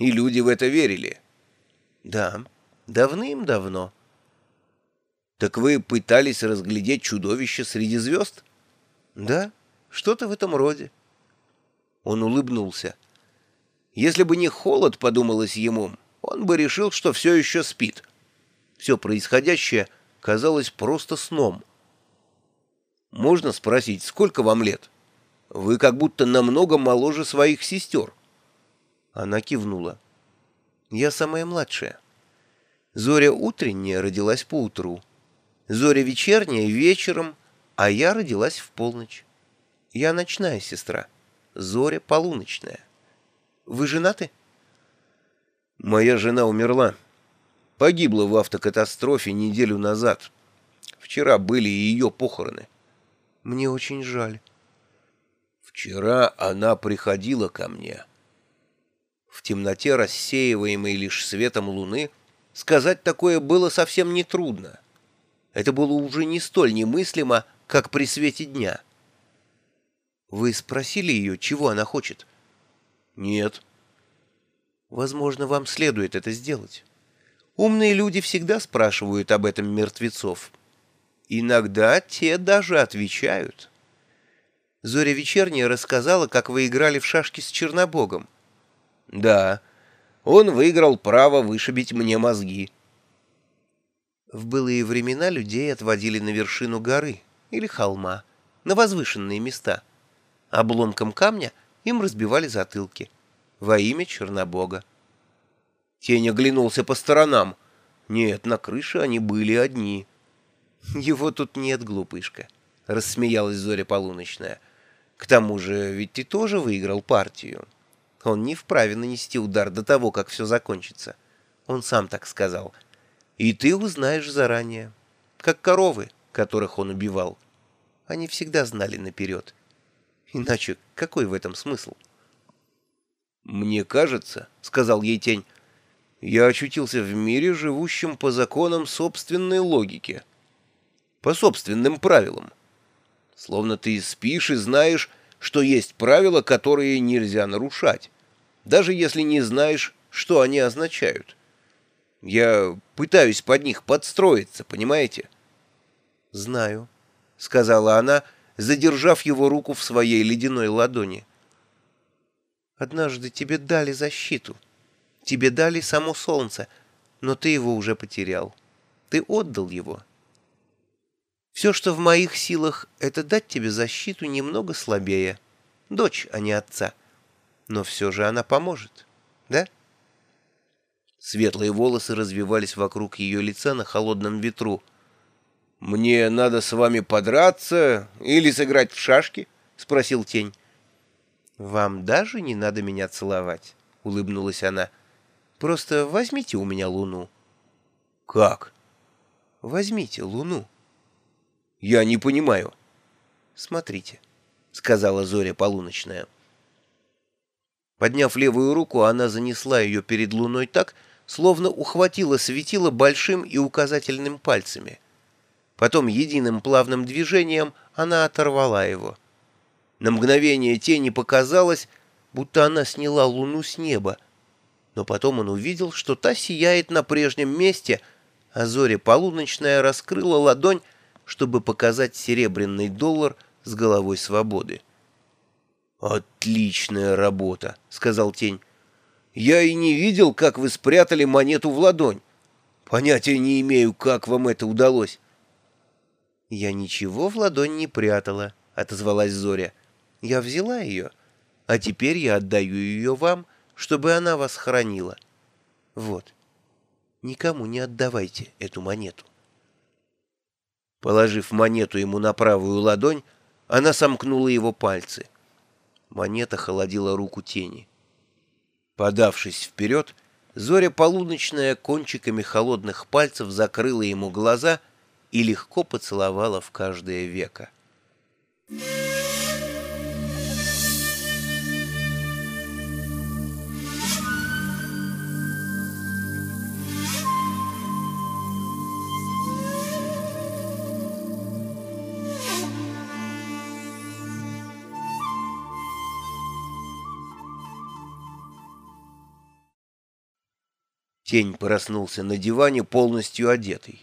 И люди в это верили. Да, давным-давно. Так вы пытались разглядеть чудовище среди звезд? Да, что-то в этом роде. Он улыбнулся. Если бы не холод, подумалось ему, он бы решил, что все еще спит. Все происходящее казалось просто сном. Можно спросить, сколько вам лет? Вы как будто намного моложе своих сестер. Она кивнула. Я самая младшая. Зоря утренняя родилась поутру. Зоря вечерняя вечером, а я родилась в полночь. Я ночная сестра. Зоря полуночная. Вы женаты? Моя жена умерла. Погибла в автокатастрофе неделю назад. Вчера были ее похороны. Мне очень жаль. Вчера она приходила ко мне. В темноте, рассеиваемой лишь светом луны, сказать такое было совсем нетрудно. Это было уже не столь немыслимо, как при свете дня. Вы спросили ее, чего она хочет? Нет. Возможно, вам следует это сделать. Умные люди всегда спрашивают об этом мертвецов. Иногда те даже отвечают. Зоря Вечерняя рассказала, как вы играли в шашки с Чернобогом. Да, он выиграл право вышибить мне мозги. В былые времена людей отводили на вершину горы или холма, на возвышенные места. Обломком камня им разбивали затылки во имя Чернобога. Тень оглянулся по сторонам. Нет, на крыше они были одни. «Его тут нет, глупышка», — рассмеялась Зоря Полуночная. «К тому же ведь ты тоже выиграл партию. Он не вправе нанести удар до того, как все закончится. Он сам так сказал. И ты узнаешь заранее, как коровы, которых он убивал. Они всегда знали наперед. Иначе какой в этом смысл?» «Мне кажется», — сказал ей тень, — «я очутился в мире, живущем по законам собственной логики, по собственным правилам. Словно ты спишь и знаешь, что есть правила, которые нельзя нарушать, даже если не знаешь, что они означают. Я пытаюсь под них подстроиться, понимаете?» «Знаю», — сказала она, задержав его руку в своей ледяной ладони. Однажды тебе дали защиту. Тебе дали само солнце, но ты его уже потерял. Ты отдал его. Все, что в моих силах, это дать тебе защиту немного слабее. Дочь, а не отца. Но все же она поможет, да? Светлые волосы развивались вокруг ее лица на холодном ветру. «Мне надо с вами подраться или сыграть в шашки?» — спросил тень. «Вам даже не надо меня целовать», — улыбнулась она. «Просто возьмите у меня луну». «Как?» «Возьмите луну». «Я не понимаю». «Смотрите», — сказала Зоря полуночная. Подняв левую руку, она занесла ее перед луной так, словно ухватила светило большим и указательным пальцами. Потом единым плавным движением она оторвала его. На мгновение тени показалось, будто она сняла луну с неба. Но потом он увидел, что та сияет на прежнем месте, а зоря полуночная раскрыла ладонь, чтобы показать серебряный доллар с головой свободы. «Отличная работа», — сказал тень. «Я и не видел, как вы спрятали монету в ладонь. Понятия не имею, как вам это удалось». «Я ничего в ладонь не прятала», — отозвалась Зоря. Я взяла ее, а теперь я отдаю ее вам, чтобы она вас хранила. Вот. Никому не отдавайте эту монету. Положив монету ему на правую ладонь, она сомкнула его пальцы. Монета холодила руку тени. Подавшись вперед, Зоря полуночная кончиками холодных пальцев закрыла ему глаза и легко поцеловала в каждое веко. Тень проснулся на диване, полностью одетый.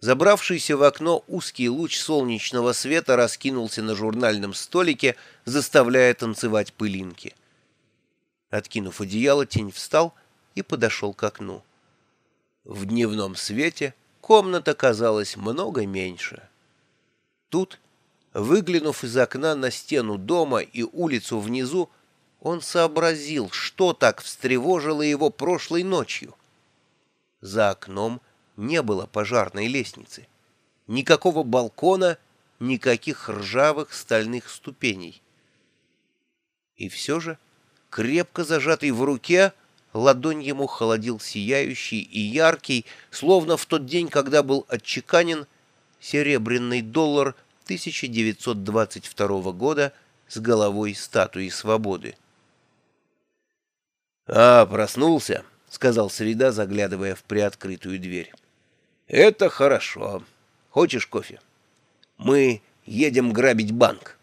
Забравшийся в окно узкий луч солнечного света раскинулся на журнальном столике, заставляя танцевать пылинки. Откинув одеяло, тень встал и подошел к окну. В дневном свете комната казалась много меньше. Тут, выглянув из окна на стену дома и улицу внизу, он сообразил, что так встревожило его прошлой ночью. За окном не было пожарной лестницы, никакого балкона, никаких ржавых стальных ступеней. И все же, крепко зажатый в руке, ладонь ему холодил сияющий и яркий, словно в тот день, когда был отчеканен серебряный доллар 1922 года с головой статуи свободы. «А, проснулся», — сказал Среда, заглядывая в приоткрытую дверь. «Это хорошо. Хочешь кофе? Мы едем грабить банк».